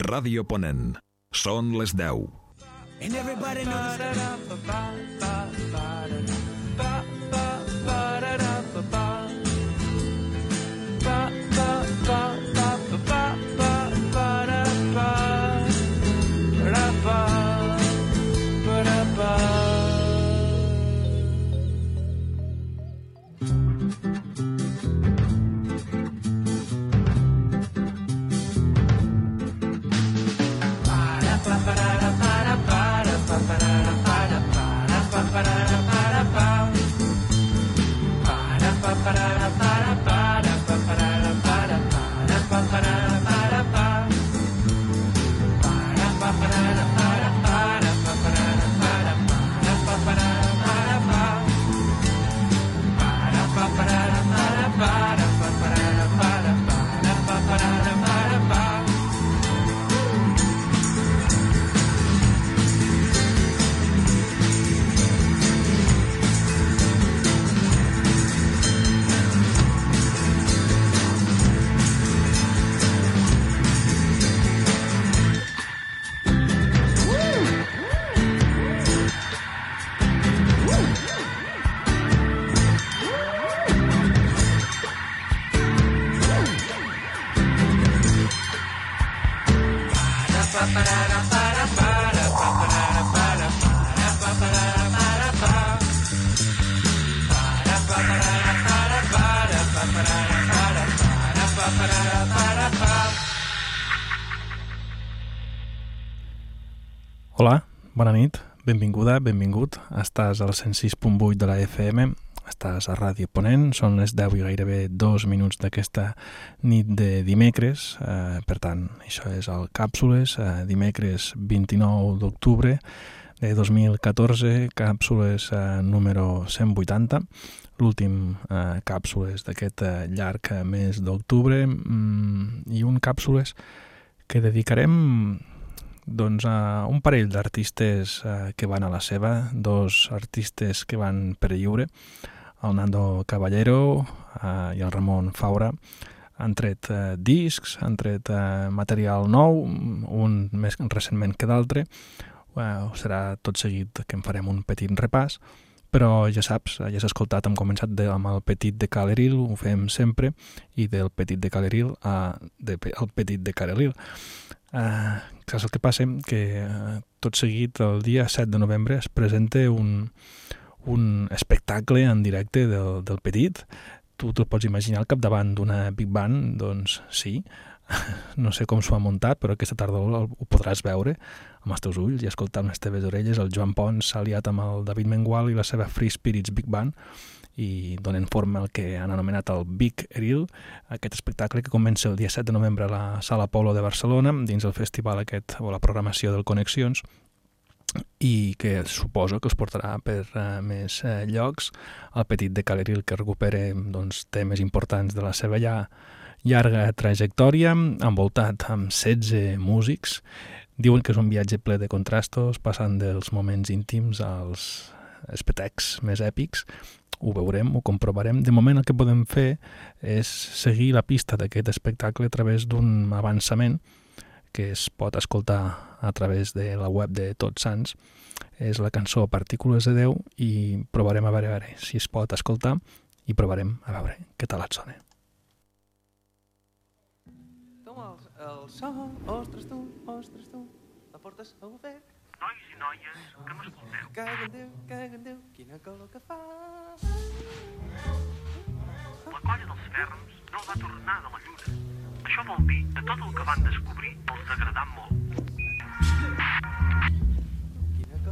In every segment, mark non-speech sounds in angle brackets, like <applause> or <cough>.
Ràdio Ponent. Són les 10. And everybody knows benvinguda, benvingut. Estàs al 106.8 de la FM, estàs a Ràdio Ponent, són les 10 i gairebé dos minuts d'aquesta nit de dimecres, eh, per tant, això és el Càpsules, eh, dimecres 29 d'octubre de 2014, Càpsules eh, número 180, l'últim eh, Càpsules d'aquest eh, llarg mes d'octubre, mm, i un Càpsules que dedicarem doncs, a un parell d'artistes eh, que van a la seva, dos artistes que van per lliure, el Nando Caballero eh, i el Ramon Faura, han tret eh, discs, han tret eh, material nou, un més recentment que d'altre, eh, serà tot seguit que en farem un petit repàs, però ja saps, ja has escoltat, hem començat de, amb el petit de Caleril, ho fem sempre, i del petit de Caleril a de, el petit de Caleril. Uh, saps el que passa? Que uh, tot seguit el dia 7 de novembre es presenta un, un espectacle en directe del, del Petit. Tu te'l pots imaginar al capdavant d'una Big Band? Doncs sí, <laughs> no sé com s'ho ha muntat, però aquesta tarda ho, ho podràs veure amb els teus ulls i escoltar amb les teves orelles. El Joan Pons s'ha aliat amb el David Mengual i la seva Free Spirits Big Band i donen forma al que han anomenat el Big Eril, aquest espectacle que comença el dia 7 de novembre a la Sala Polo de Barcelona, dins el festival aquest, o la programació del Connexions, i que suposo que us portarà per uh, més uh, llocs. El petit de Caleril, que recupera doncs, temes importants de la seva ja llarga trajectòria, envoltat amb 16 músics. Diuen que és un viatge ple de contrastos, passant dels moments íntims als espetecs més èpics, ho veurem, ho comprovarem. De moment el que podem fer és seguir la pista d'aquest espectacle a través d'un avançament que es pot escoltar a través de la web de Tots Sants. És la cançó Partícules de Déu i provarem a veure, a veure si es pot escoltar i provarem a veure què tal et sona. Com el, el sol, ostres tu, ostres tu, la portes a obert. Nois i noies que m'escolteu, Caga en Déu, caga en Déu, quina calor que fa. la colla dels ferms no va tornar de la lluna. Això vol dir que tot el que van descobrir els agradà molt.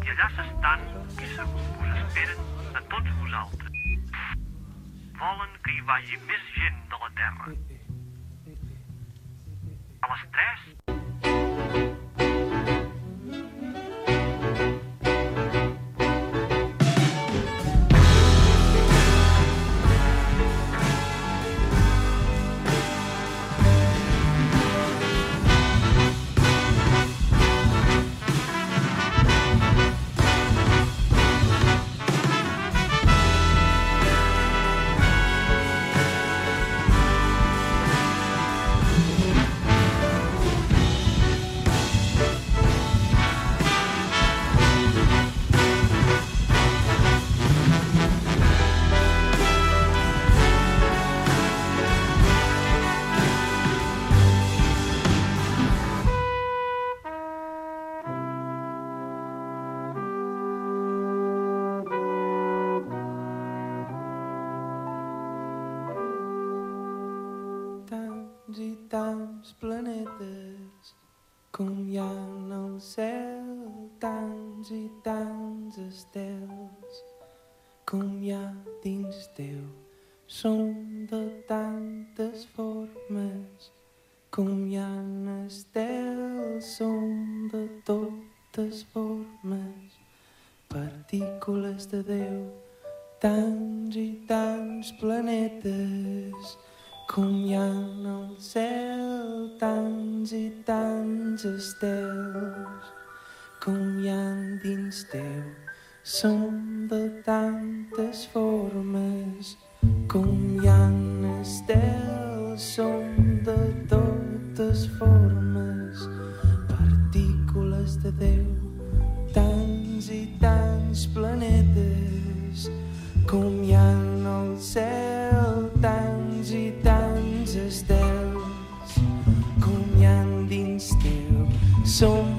I allà s'estan i segur que us esperen a tots vosaltres. Volen que hi vagi més gent de la Terra. A les 3 tants planetes com hi ha el cel tants i tants estels com hi ha dins teu són de tantes formes com hi ha estels són de totes formes partícules de Déu tants i tants planetes en el cel tants i tants estels ha dins teu són de tantes formes ha estels són de totes formes partícules de Déu tants i tants planetes en el cel som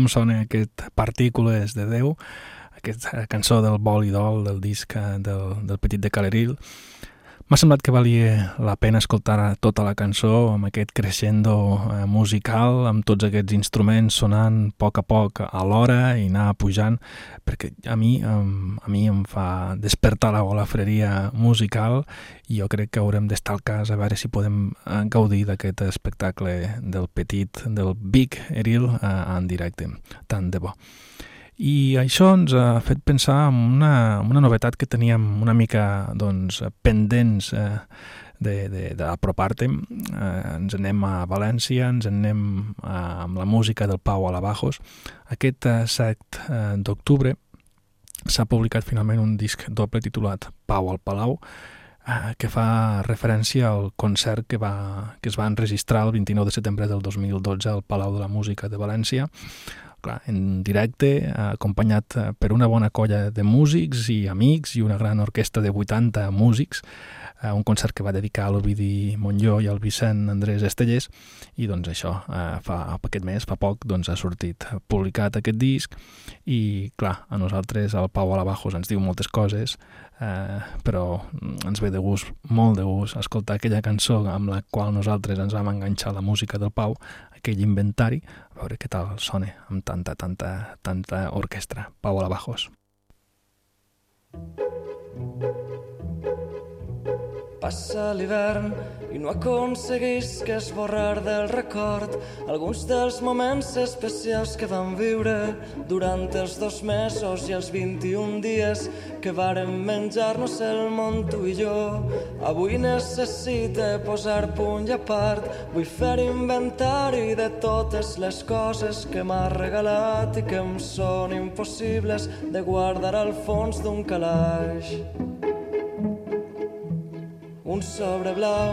com sona aquest Partícules de Déu, aquesta cançó del vol i dol del disc eh, del, del Petit de Caleril. M'ha semblat que valia la pena escoltar tota la cançó amb aquest crescendo eh, musical, amb tots aquests instruments sonant a poc a poc a l'hora i anar pujant, perquè a mi, a mi em fa despertar la golafreria musical i jo crec que haurem d'estar al cas a veure si podem eh, gaudir d'aquest espectacle del petit, del Big Eril en directe, tant de bo. I això ens ha fet pensar en una, una novetat que teníem una mica doncs, pendents eh, d'apropar-te. Eh, ens anem a València, ens anem a, amb la música del Pau Alabajos. Aquest eh, 7 eh, d'octubre s'ha publicat finalment un disc doble titulat Pau al Palau, eh, que fa referència al concert que, va, que es va enregistrar el 29 de setembre del 2012 al Palau de la Música de València, clar, en directe, acompanyat eh, per una bona colla de músics i amics i una gran orquestra de 80 músics, eh, un concert que va dedicar a l'Ovidi Montlló i al Vicent Andrés Estellers i doncs això, eh, fa aquest mes, fa poc, doncs ha sortit publicat aquest disc. I clar, a nosaltres el Pau Alabajos ens diu moltes coses eh, però ens ve de gust, molt de gust escoltar aquella cançó amb la qual nosaltres ens vam enganxar la música del Pau aquell inventari, a veure què tal sona amb tanta, tanta, tanta orquestra. Pau Alabajos. Passa l'hivern i no aconseguís que esborrar del record alguns dels moments especials que vam viure durant els dos mesos i els 21 dies que vàrem menjar-nos el món tu i jo. Avui necessite posar punt i a part, vull fer inventari de totes les coses que m'ha regalat i que em són impossibles de guardar al fons d'un calaix un sobre blau,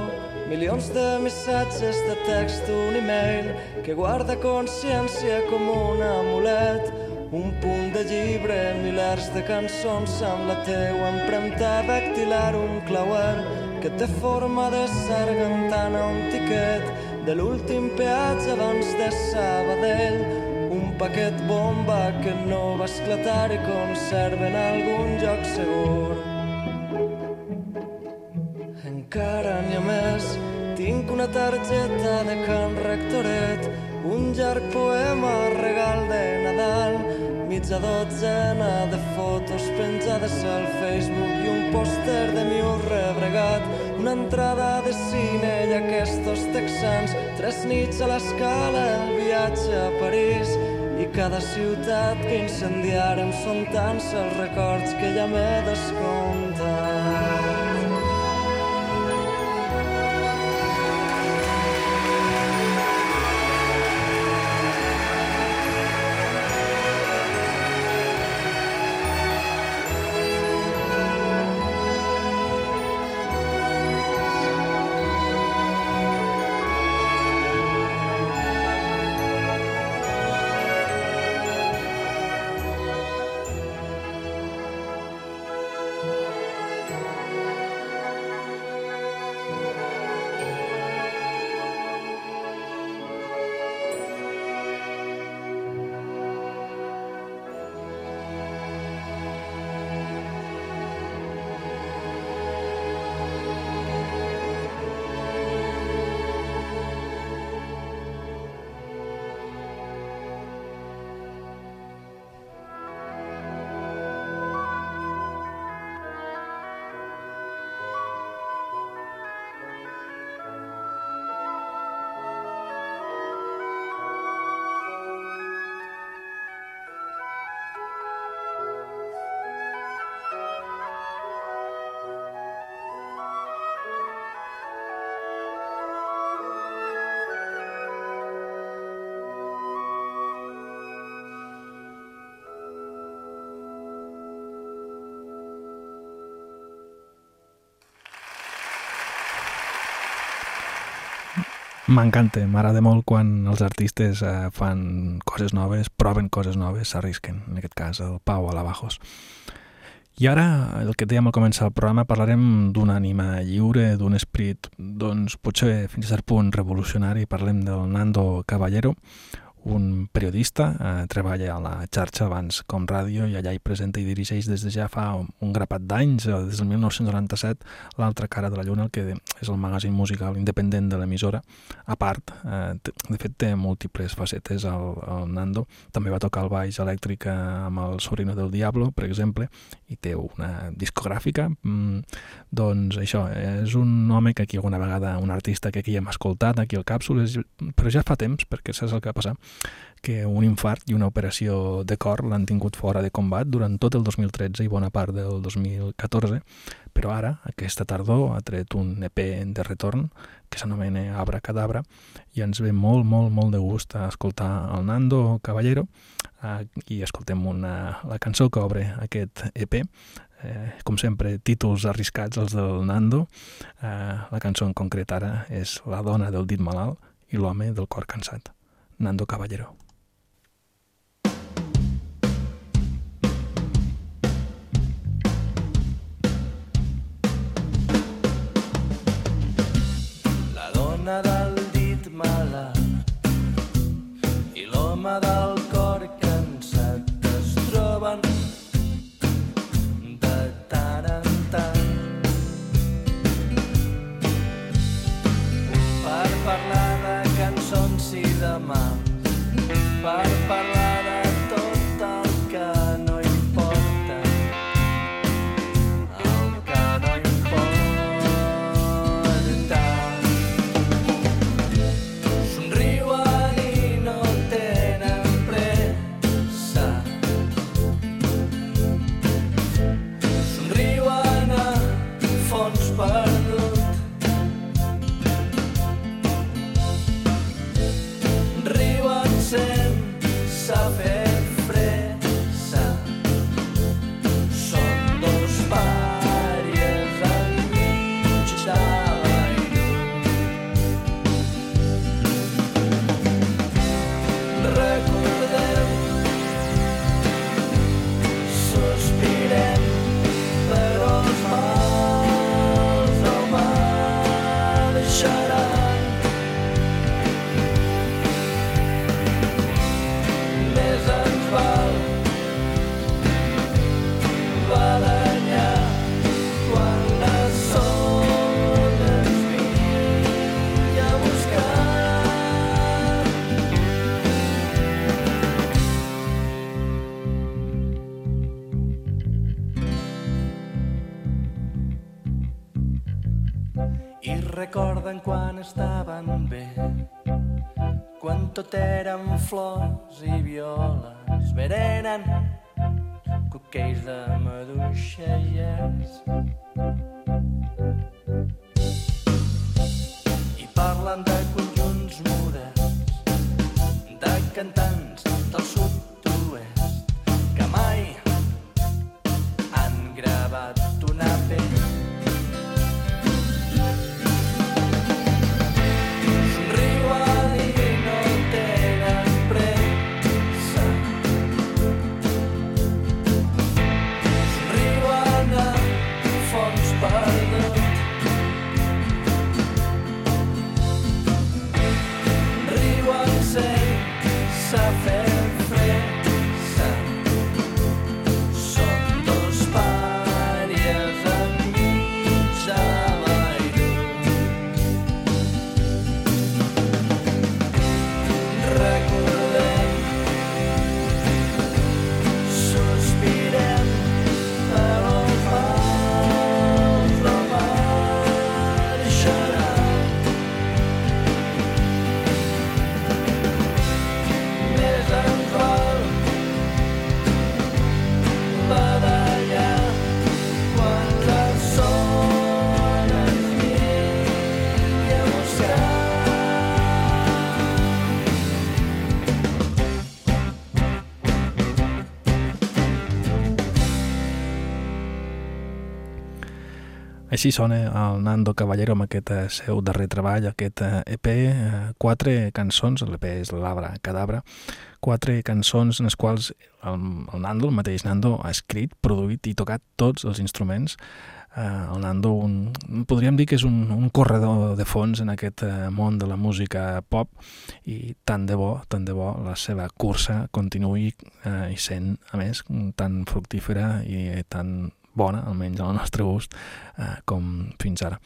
milions de missatges de text, un e-mail que guarda consciència com un amulet, un punt de llibre, milers de cançons amb la teua empremta dactilar, un clauer que té forma de sargantana, un tiquet de l'últim peatge abans de Sabadell, un paquet bomba que no va esclatar i conserva en algun lloc segur encara n'hi ha més. Tinc una targeta de Can Rectoret, un llarg poema regal de Nadal, mitja dotzena de fotos penjades al Facebook i un pòster de miu rebregat, una entrada de cine i aquests texans, tres nits a l'escala, el viatge a París, i cada ciutat que incendiarem són tants els records que ja m'he descomptat. M'encanta, m'agrada molt quan els artistes eh, fan coses noves, proven coses noves, s'arrisquen, en aquest cas el Pau Alabajos. I ara, el que dèiem al començar el programa, parlarem d'una ànima lliure, d'un esprit, doncs potser fins a cert punt revolucionari, parlem del Nando Caballero, un periodista, eh, treballa a la xarxa abans com ràdio i allà hi presenta i dirigeix des de ja fa un grapat d'anys, eh, des del 1997, l'altra cara de la lluna, el que és el magazín musical independent de l'emissora. A part, eh, de fet té múltiples facetes el, el Nando, també va tocar el baix elèctric eh, amb el Sobrino del Diablo, per exemple, i té una discogràfica. Mm, doncs això, és un home que aquí alguna vegada, un artista que aquí hem escoltat, aquí al Càpsules, però ja fa temps, perquè saps el que va passar, que un infart i una operació de cor l'han tingut fora de combat durant tot el 2013 i bona part del 2014, però ara, aquesta tardor, ha tret un EP de retorn que s'anomena Abra Cadabra i ens ve molt, molt, molt de gust escoltar el Nando Caballero i escoltem una, la cançó que obre aquest EP eh, com sempre, títols arriscats els del Nando. Eh, la cançó en concret ara és La dona del dit malalt i l'home del cor cansat. Nando Caballero. La dona del dit malalt i l'home del recorden quan estaven bé. Quan tot eren flors i violes verenen coquells de maduixelles Així sona el Nando Caballero amb aquest eh, seu darrer treball, aquest eh, EP, eh, quatre cançons, l'EP és l'Abra Cadabra, quatre cançons en les quals el, el Nando, el mateix Nando, ha escrit, produït i tocat tots els instruments. El Nando, un, podríem dir que és un, un corredor de fons en aquest món de la música pop i tant de bo, tant de bo la seva cursa continuï uh, i sent, a més, tan fructífera i tan bona, almenys al nostre gust, uh, com fins ara.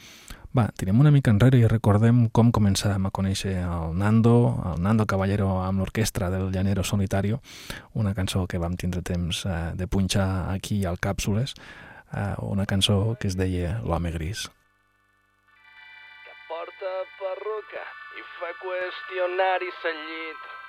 Va, tirem una mica enrere i recordem com començàvem a conèixer el Nando, el Nando Caballero amb l'orquestra del Llanero Solitario, una cançó que vam tindre temps uh, de punxar aquí al Càpsules, eh, una cançó que es deia L'home gris. Que porta perruca i fa qüestionari llit.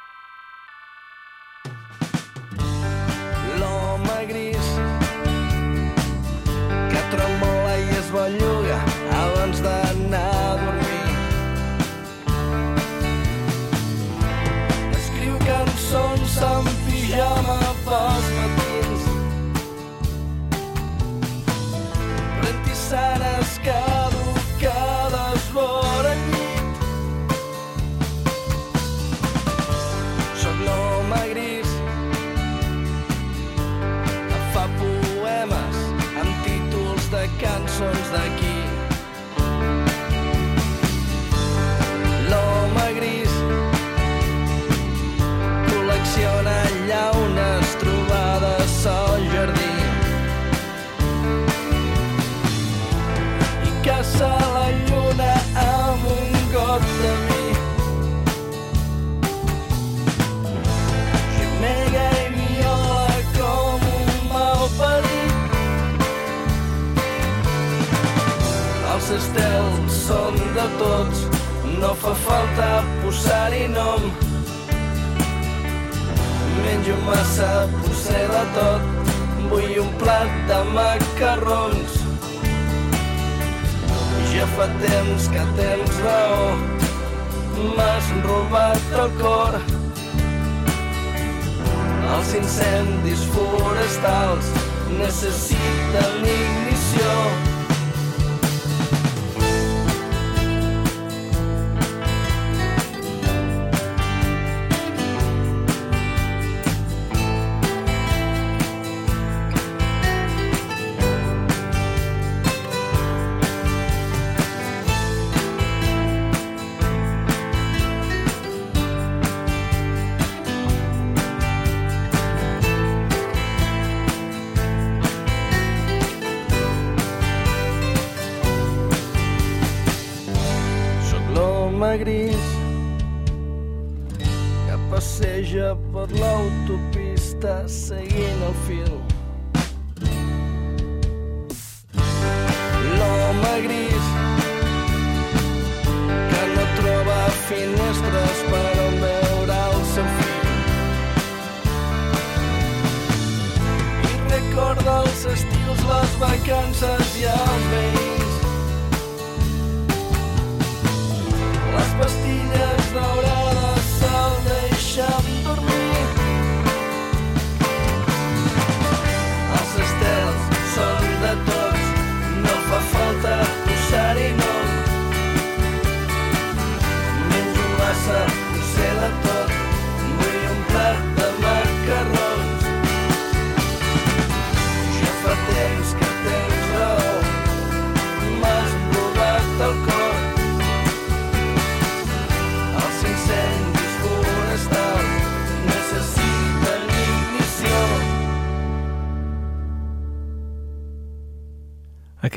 De tots, no fa falta posar-hi nom. Menjo massa, potser de tot, vull un plat de macarrons ja fa temps que tens raó, m'has robat el cor. Els incendis forestals necessiten ignició.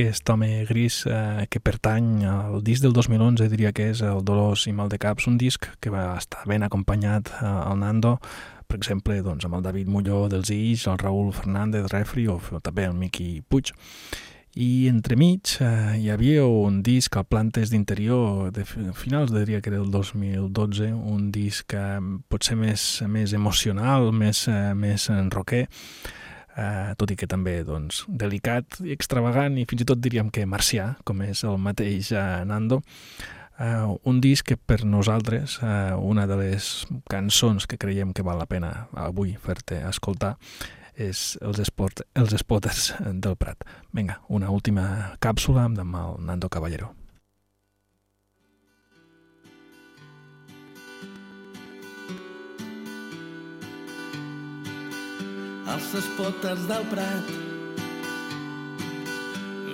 Aquest home gris eh, que pertany al disc del 2011 diria que és el Dolors i Maldecaps, un disc que va estar ben acompanyat eh, al Nando, per exemple, doncs, amb el David Mulló dels Ix, el Raül Fernández Refri o també el Miqui Puig. I entremig eh, hi havia un disc al Plantes d'Interior de finals, diria que era el 2012, un disc eh, potser més, més emocional, més, eh, més rocker, eh, tot i que també doncs, delicat i extravagant i fins i tot diríem que marcià, com és el mateix eh, Nando. Uh, un disc que per nosaltres, uh, una de les cançons que creiem que val la pena avui fer-te escoltar, és els, esport, els spotters del Prat. Vinga, una última càpsula amb el Nando Caballero. Els spotters del Prat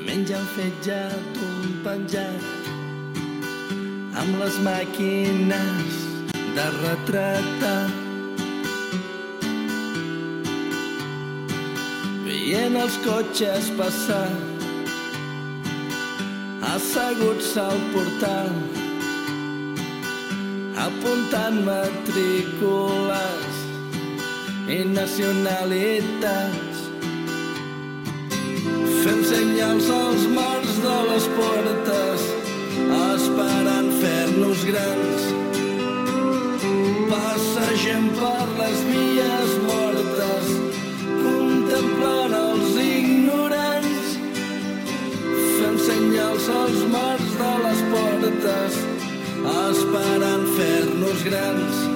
mengen fetge d'un penjat amb les màquines de retratar. Veient els cotxes passar, asseguts al portal, apuntant matrícules i nacionalitats. Fem senyals als mars de les portes, esperant fer-nos grans. Passegem per les vies mortes, contemplant els ignorants. Fem senyals als mars de les portes, esperant fer-nos grans.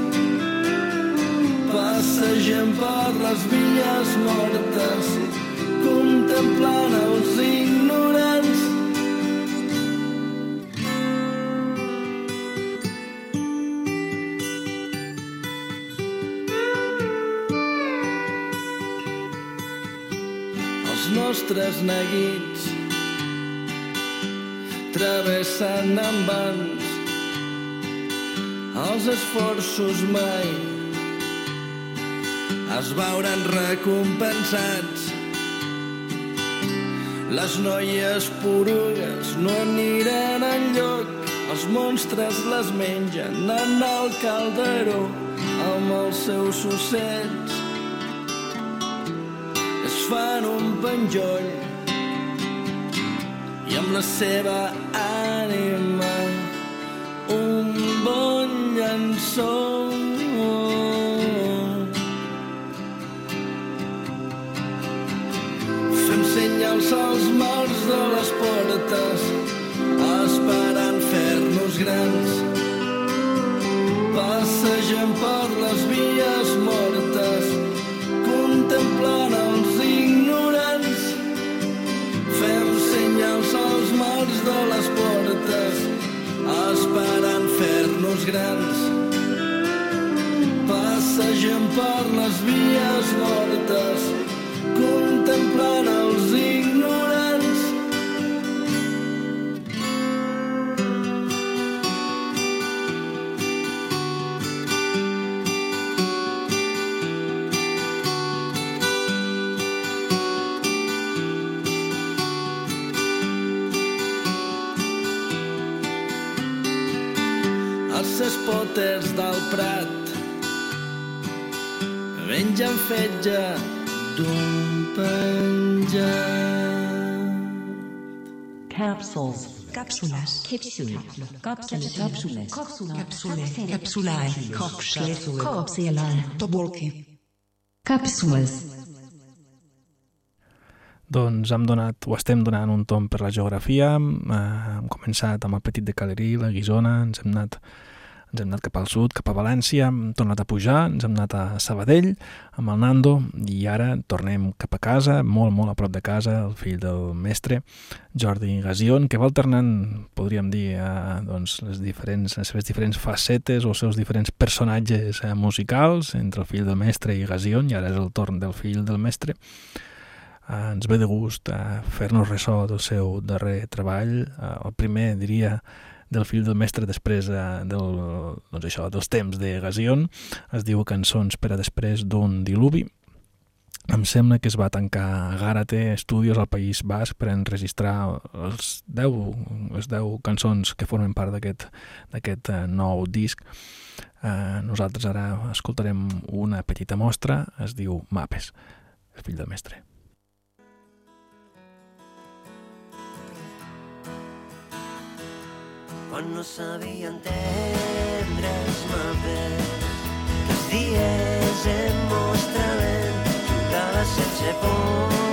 Passegem per les vies mortes, contemplant els ignorants. Els nostres neguits travessen amb vans els esforços mai es veuran recompensats. Les noies porugues no aniran enlloc, els monstres les mengen en el calderó amb els seus ocells. Es fan un penjoll i amb la seva ànima un bon llençó. Senyals als mars de les portes, esperant fer-nos grans. Passegem per les vies mortes, contemplant els ignorants. Fem senyals als mars de les portes, esperant fer-nos grans. Passegem per les vies mortes, contemplant fetge d'un penjat. Capsules. Cápsulas. Capsule. Cápsulas. Cápsulas. Cápsulas. Capsulae. Cápsulas. Cápsulae. Tobolki. Cápsules. Doncs hem donat, o estem donant un tom per la geografia, eh, hem començat amb el Petit de Calerí, la Guisona, ens hem anat ens hem anat cap al sud, cap a València, hem tornat a pujar, ens hem anat a Sabadell amb el Nando i ara tornem cap a casa, molt, molt a prop de casa, el fill del mestre, Jordi Gazion, que va alternant, podríem dir, eh, doncs, les, diferents, les seves diferents facetes o els seus diferents personatges eh, musicals entre el fill del mestre i Gazion, i ara és el torn del fill del mestre, eh, ens ve de gust eh, fer-nos ressò del seu darrer treball, eh, el primer, diria, del fill del mestre després eh, del, doncs això, dels temps de Gazion, es diu Cançons per a després d'un diluvi. Em sembla que es va tancar a Gàrate Studios al País Basc per enregistrar els 10, les 10 cançons que formen part d'aquest d'aquest eh, nou disc. Eh, nosaltres ara escoltarem una petita mostra, es diu Mapes, el fill del mestre. Quan no sabia entendre els mapes que els dies em mostraven jugava sense por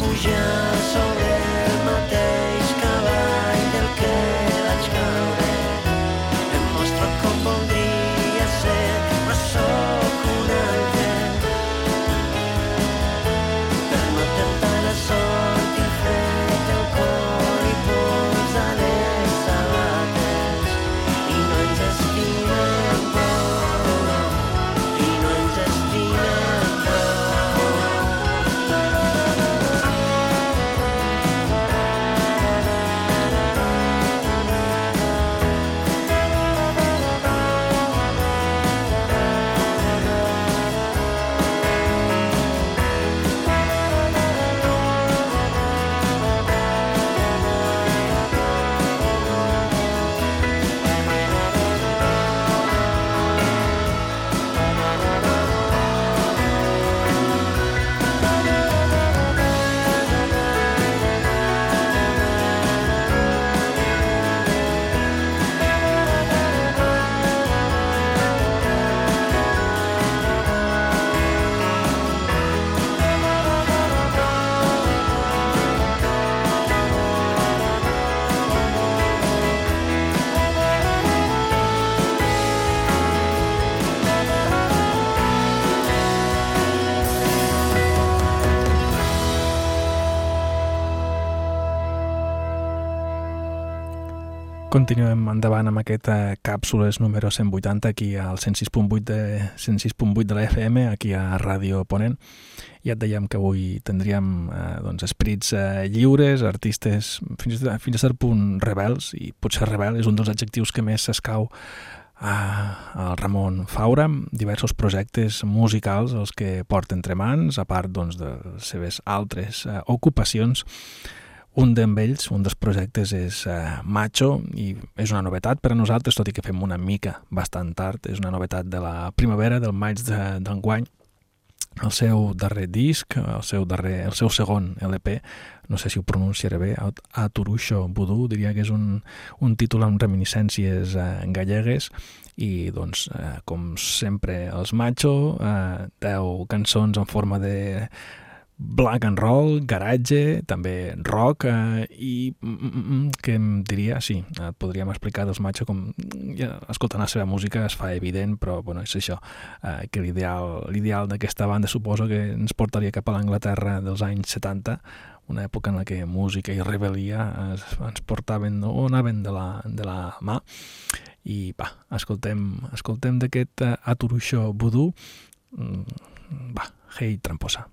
pujar sobre Continuem endavant amb aquesta càpsules número 180 aquí al 106.8 de, 106.8 de la FM, aquí a Ràdio Ponent. Ja et dèiem que avui tindríem eh, doncs, esprits eh, lliures, artistes fins, fins a cert punt rebels, i potser rebel és un dels adjectius que més s'escau a, al Ramon Faura, diversos projectes musicals els que porta entre mans, a part doncs, de les seves altres eh, ocupacions. Un d'ells, un dels projectes és eh, Macho i és una novetat per a nosaltres, tot i que fem una mica bastant tard. És una novetat de la primavera, del maig de- d'enguany. El seu darrer disc, el seu, darrer, el seu segon LP, no sé si ho pronunciaré bé, Aturusho Voodoo, diria que és un, un títol amb reminiscències eh, gallegues i doncs, eh, com sempre, els Macho, eh, 10 cançons en forma de black and roll, garatge, també rock eh, i mm, mm, mm, que em diria, sí, et podríem explicar dels Macho com ja, escoltant la seva música es fa evident, però bueno, és això eh, que l'ideal d'aquesta banda suposo que ens portaria cap a l'Anglaterra dels anys 70 una època en la que música i rebel·lia es, ens portaven o anaven de la, de la mà. I va, escoltem, escoltem d'aquest uh, Aturuixo Voodoo. Mm, va, Hey Tramposa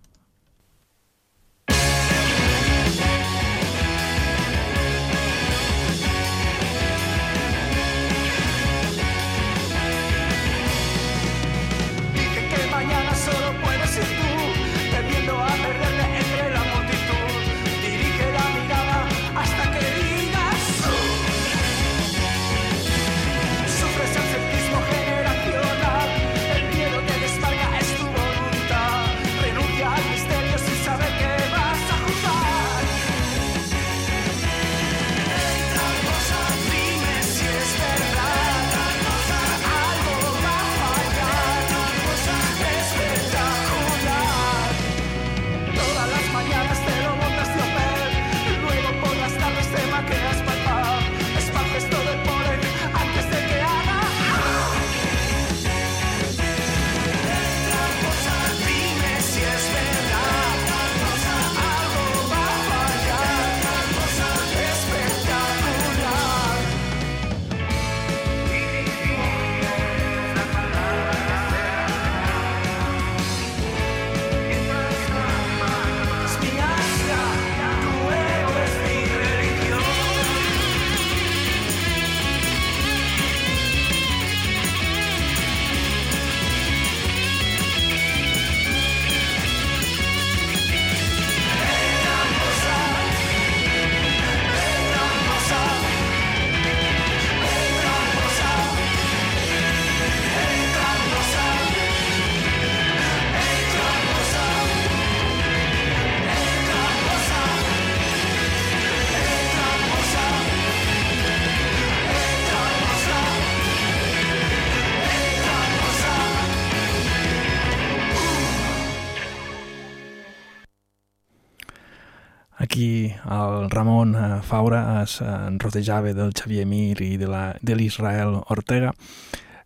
Faura es eh, rodejava del Xavier Mir i de l'Israel Ortega.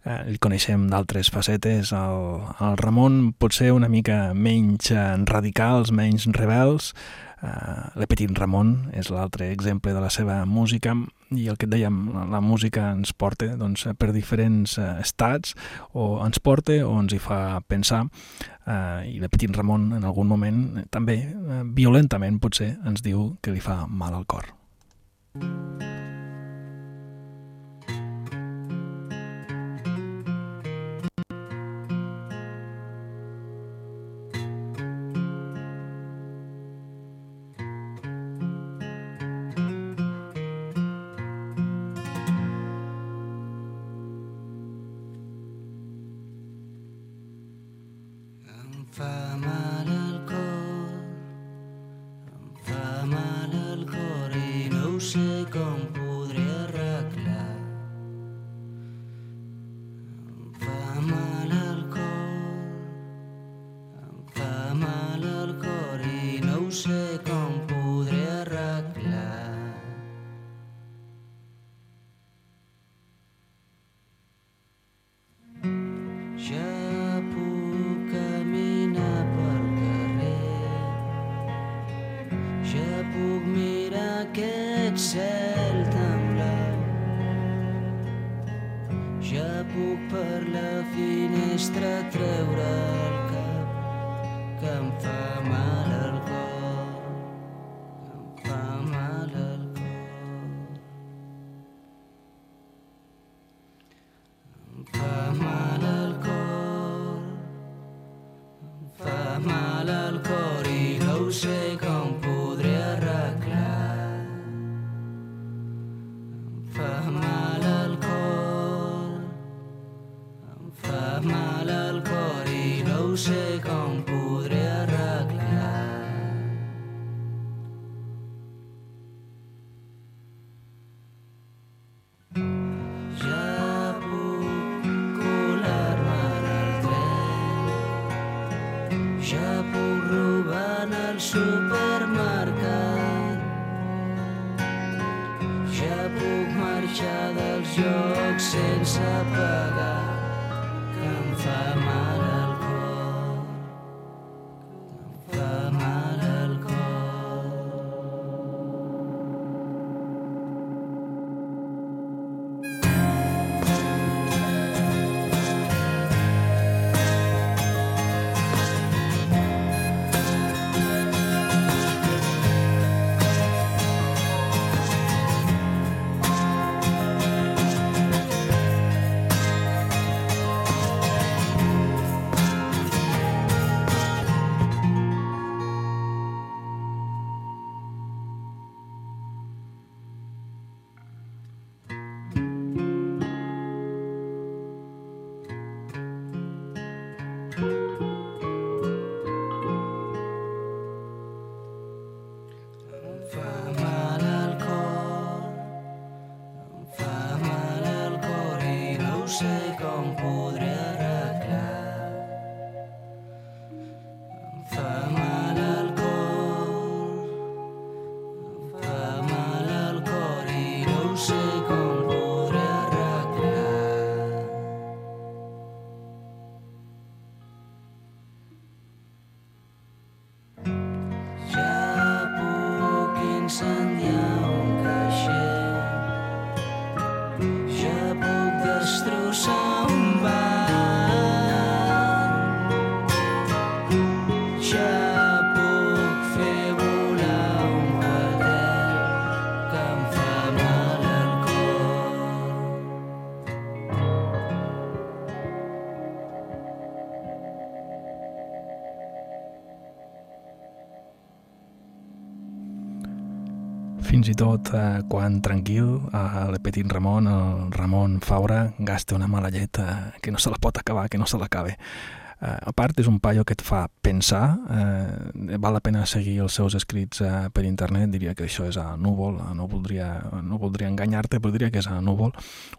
Eh, el coneixem d'altres facetes. El, el Ramon pot ser una mica menys eh, radicals, menys rebels, Uh, Le Petit Ramon és l'altre exemple de la seva música i el que et dèiem, la música ens porta doncs, per diferents estats o ens porta o ens hi fa pensar uh, i Le Petit Ramon en algun moment també, violentament potser, ens diu que li fa mal al cor. Fa ja puc robar en el supermercat, ja puc marxar dels jocs sense pagar, Fins i tot eh, quan tranquil, eh, el petit Ramon, el Ramon Faura, gasta una mala llet eh, que no se la pot acabar, que no se l'acabe. Eh, a part, és un paio que et fa pensar, eh, val la pena seguir els seus escrits eh, per internet, diria que això és a Núvol, eh, no voldria, no voldria enganyar-te, però diria que és a Núvol,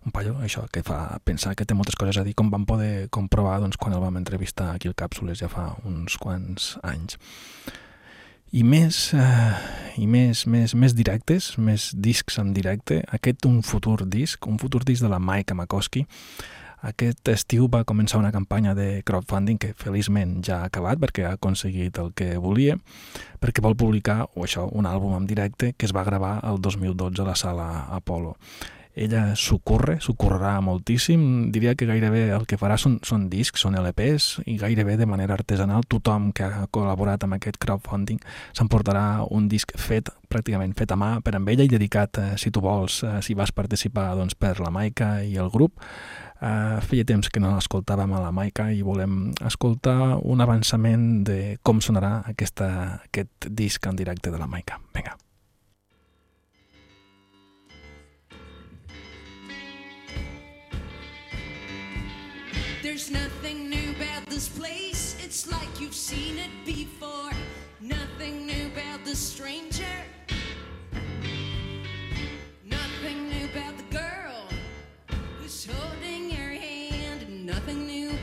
un paio això que fa pensar que té moltes coses a dir, com vam poder comprovar doncs, quan el vam entrevistar aquí al Càpsules ja fa uns quants anys. I més, eh, i més, més, més directes, més discs en directe. Aquest un futur disc, un futur disc de la Maika Makoski. Aquest estiu va començar una campanya de crowdfunding que feliçment ja ha acabat perquè ha aconseguit el que volia, perquè vol publicar o això un àlbum en directe que es va gravar el 2012 a la sala Apollo ella s'ocorre, s'ocorrerà moltíssim, diria que gairebé el que farà són, són discs, són LPs, i gairebé de manera artesanal tothom que ha col·laborat amb aquest crowdfunding s'emportarà un disc fet, pràcticament fet a mà per amb ella i dedicat, eh, si tu vols, eh, si vas participar doncs, per la Maica i el grup. Uh, feia temps que no escoltàvem a la Maica i volem escoltar un avançament de com sonarà aquesta, aquest disc en directe de la Maica. Vinga. Nothing new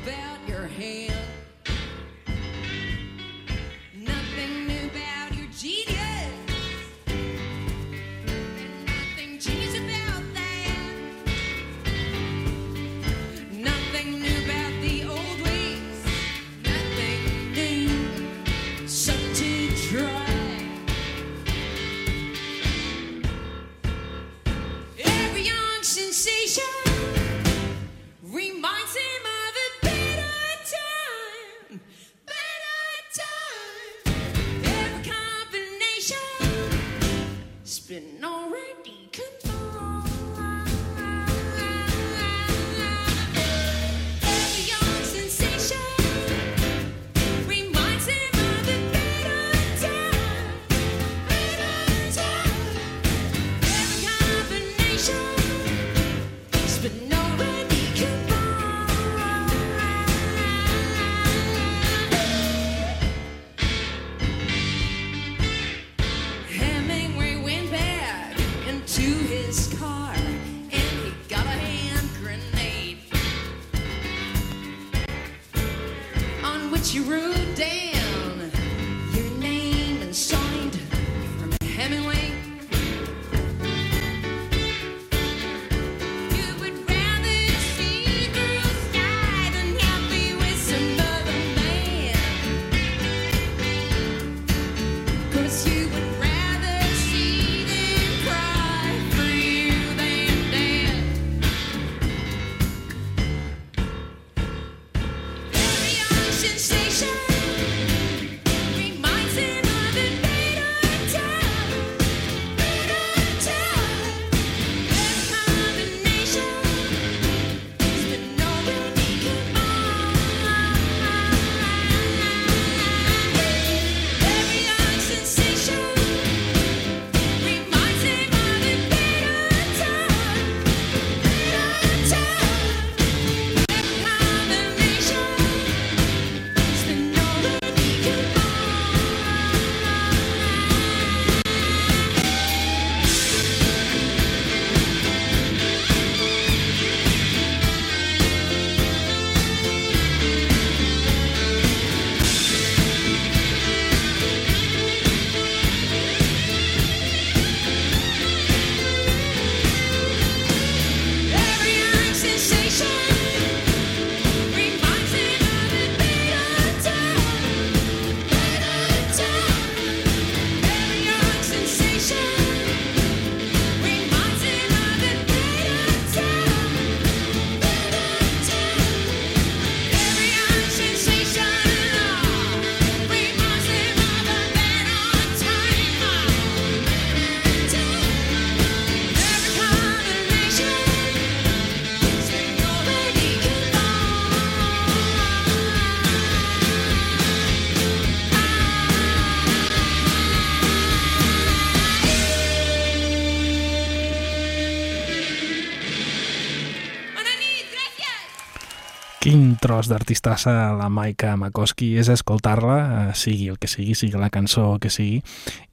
tros d'artistassa la Maika Makoski és escoltar-la, eh, sigui el que sigui, sigui la cançó que sigui,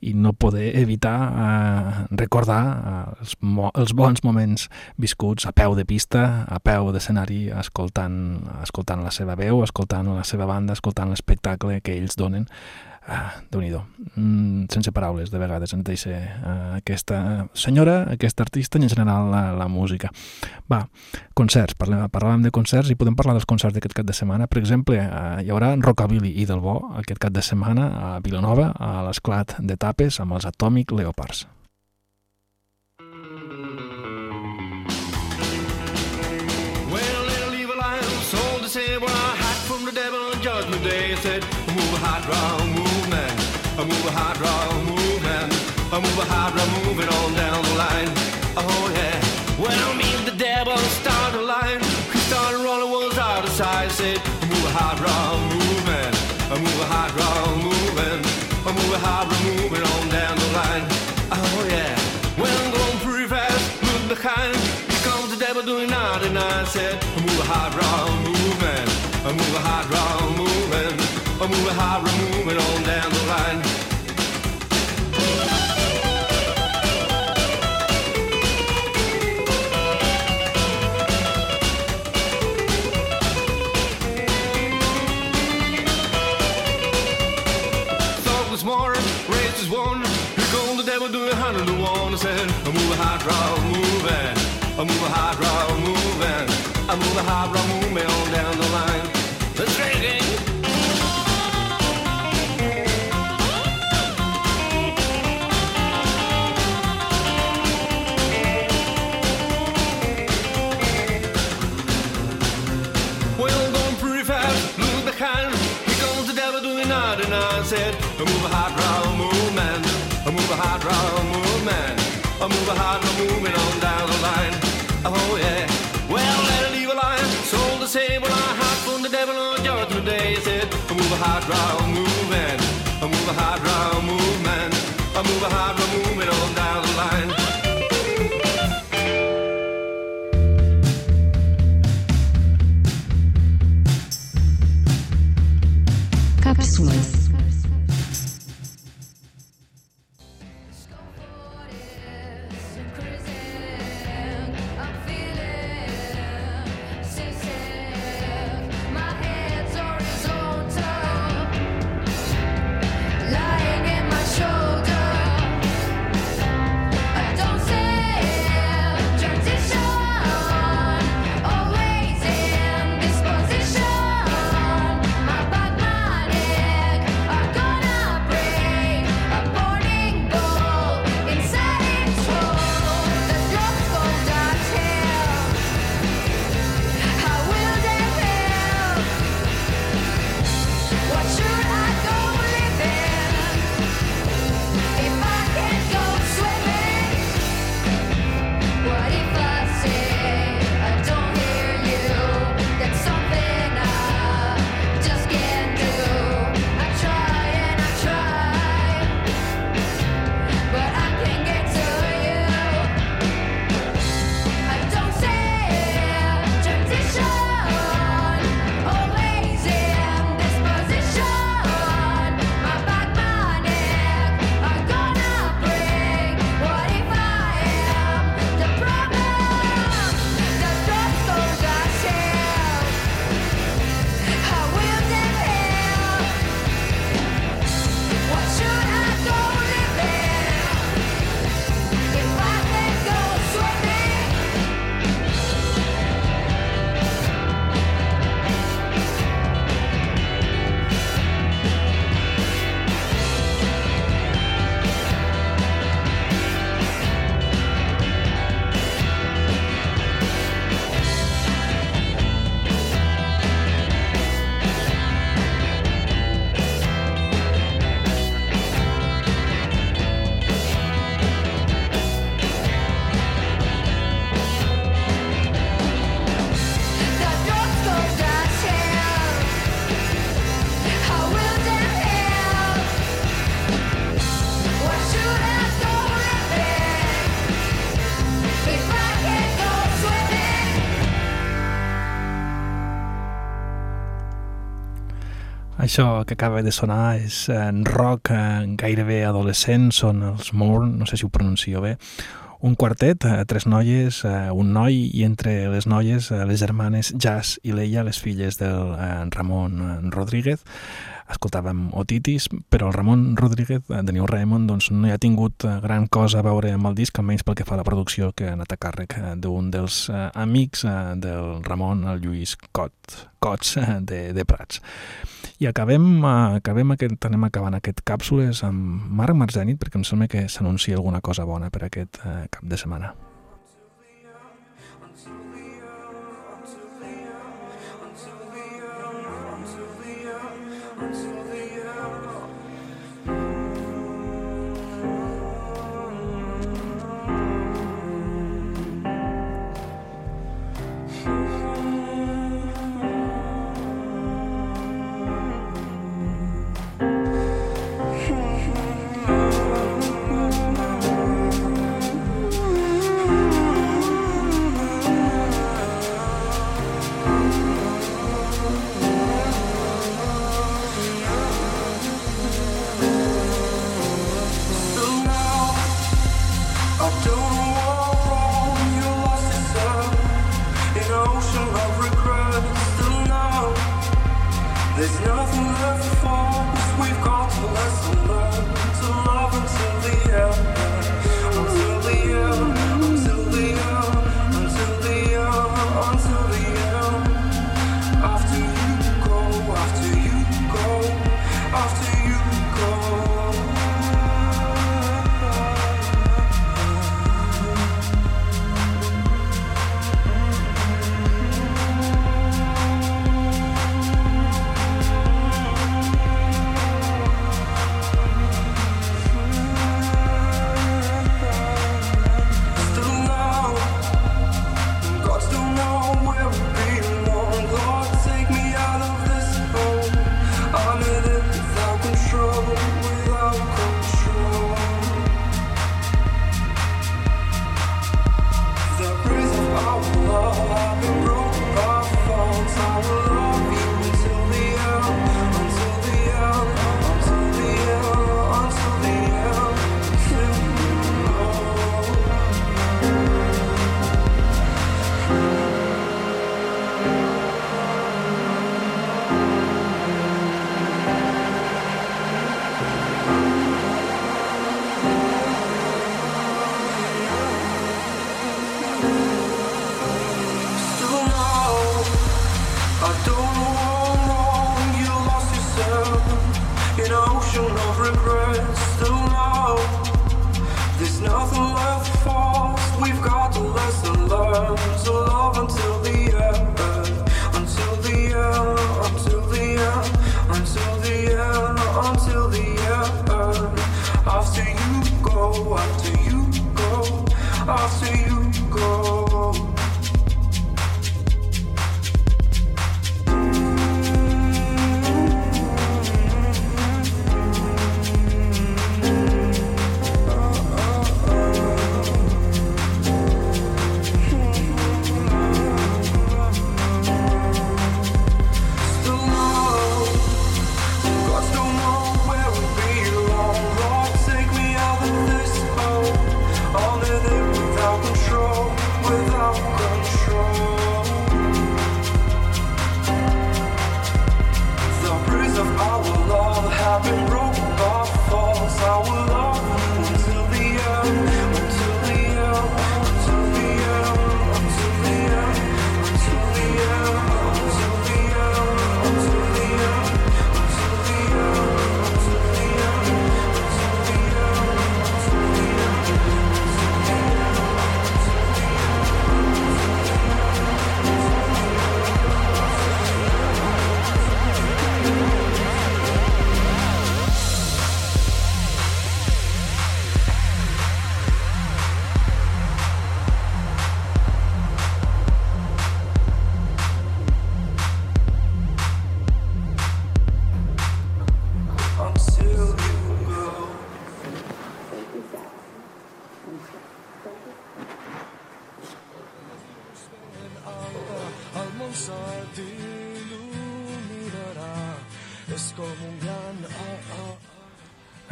i no poder evitar eh, recordar eh, els, els bons moments viscuts a peu de pista, a peu d'escenari, escoltant, escoltant la seva veu, escoltant la seva banda, escoltant l'espectacle que ells donen Ah, déu nhi mm, sense paraules, de vegades, en deixa uh, eh, aquesta senyora, aquesta artista i en general la, la música. Va, concerts, parlem, parlàvem de concerts i podem parlar dels concerts d'aquest cap de setmana. Per exemple, uh, hi haurà Rockabilly i del Bo aquest cap de setmana a Vilanova, a l'esclat de tapes amb els Atomic Leopards. Well, little evil lamb sold the same I hide from the devil on judgment day said, move a hot round problem hydro movement, a move a hydro movement, a move a hydro movement on down. Això que acaba de sonar és en rock en gairebé adolescent, són els Moore, no sé si ho pronuncio bé, un quartet, eh, tres noies, eh, un noi i entre les noies eh, les germanes Jazz i Leia, les filles del Ramon Rodríguez. Escoltàvem Otitis, però el Ramon Rodríguez, de New Raymond, doncs no hi ha tingut gran cosa a veure amb el disc, almenys pel que fa a la producció que ha anat a càrrec d'un dels amics del Ramon, el Lluís Cot, Cots de, de Prats. I acabem, eh, acabem aquest, anem acabant aquest càpsules amb Marc Marzenit perquè em sembla que s'anuncia alguna cosa bona per aquest eh, cap de setmana.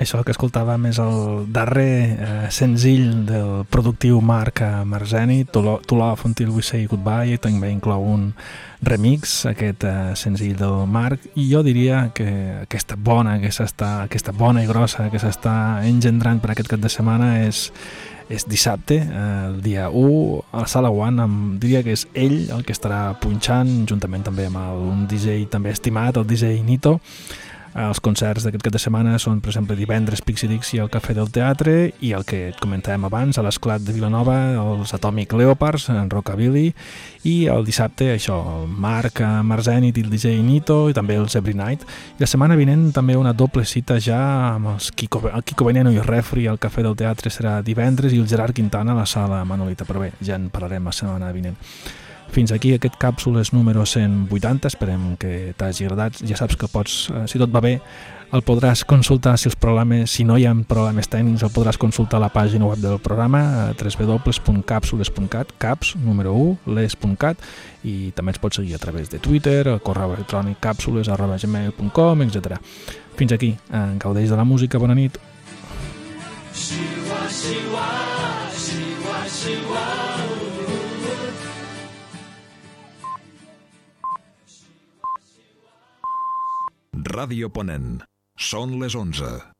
Això que escoltàvem és el darrer eh, senzill del productiu Marc Marzeni, To Lo- To Love Until We Say Goodbye, també inclou un remix, aquest eh, senzill del Marc, i jo diria que aquesta bona que s'està, aquesta bona i grossa que s'està engendrant per aquest cap de setmana és, és dissabte, eh, el dia 1, a la sala One, amb, diria que és ell el que estarà punxant, juntament també amb el, un DJ també estimat, el DJ Nito, els concerts d'aquest cap de setmana són, per exemple, divendres Pixie Dixie al Cafè del Teatre i el que et comentàvem abans, a l'Esclat de Vilanova, els Atomic Leopards, en Rockabilly, i el dissabte, això, el Marc Marzenit i el DJ Nito, i també els Every Night. I la setmana vinent també una doble cita ja amb els Kiko, el Kiko Veneno i el Refri al Cafè del Teatre serà divendres i el Gerard Quintana a la sala Manolita, però bé, ja en parlarem la setmana vinent. Fins aquí aquest càpsules número 180, esperem que t'hagi agradat. Ja saps que pots, eh, si tot va bé, el podràs consultar si els problemes, si no hi ha problemes tècnics, el podràs consultar a la pàgina web del programa www.capsules.cat, caps, número 1, les.cat, i també ens pots seguir a través de Twitter, el correu electrònic càpsules arroba gmail.com, etc. Fins aquí, en gaudeix de la música, bona nit. Shiwa, shiwa, shiwa, shiwa. Ràdio Ponent. Són les 11.